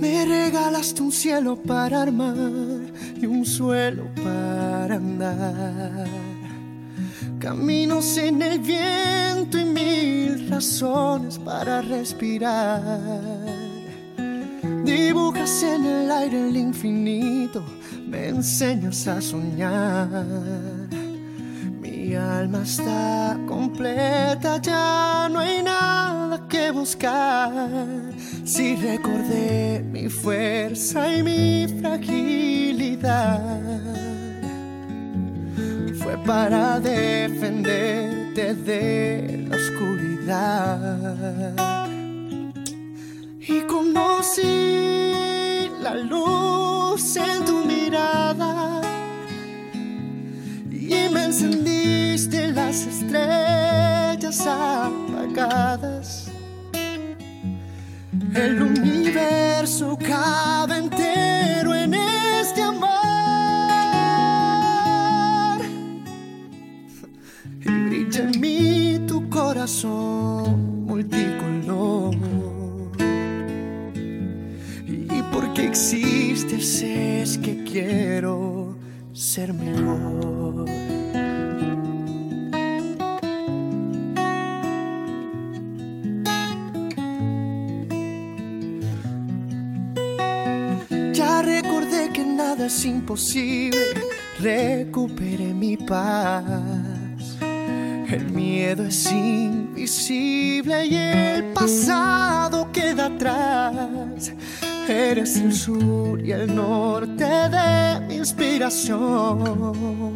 dejaste un cielo para armar y un suelo para andar. Caminos en el viento y mil razones para respirar. Dibujas en el aire el infinito, me enseñas a soñar. Mi alma está completa, ya no hay nada que buscar. Si recordé mi fuerza y mi fragilidad, fue para defenderte de la oscuridad. Y conocí la luz en tu mirada y me encendiste las estrellas apagadas. El universo cabe entero en este amor. Y brilla en mí tu corazón multicolor. Y porque existes es que quiero ser mejor. Nada es imposible, recuperé mi paz. El miedo es invisible y el pasado queda atrás. Eres el sur y el norte de mi inspiración.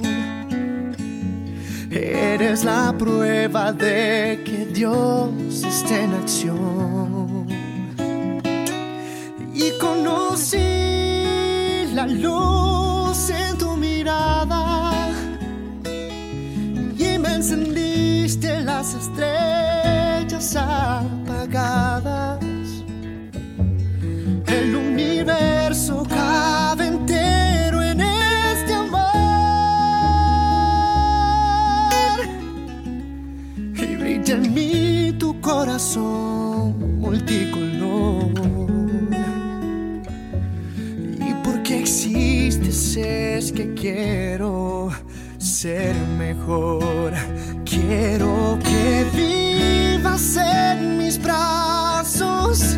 Eres la prueba de que Dios está en apagadas. El universo cabe entero en este amor y brilla en mí tu corazón multicolor. Y porque existes es que quiero ser mejor. Quiero que vivas en mis brazos,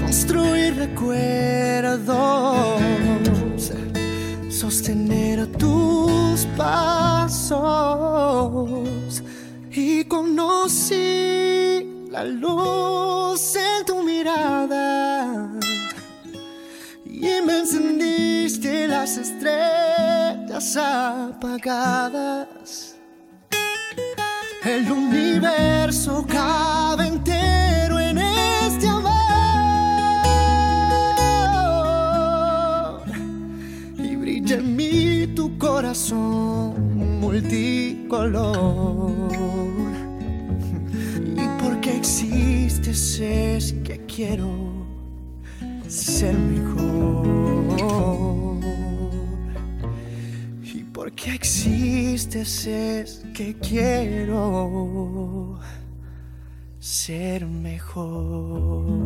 construir recuerdos, sostener tus pasos. Y conocí la luz en tu mirada y me encendiste las estrellas apagadas. El universo cabe entero en este amor y brilla en mí tu corazón multicolor. Y porque existes es que quiero ser mejor. Porque existes es que quiero ser mejor.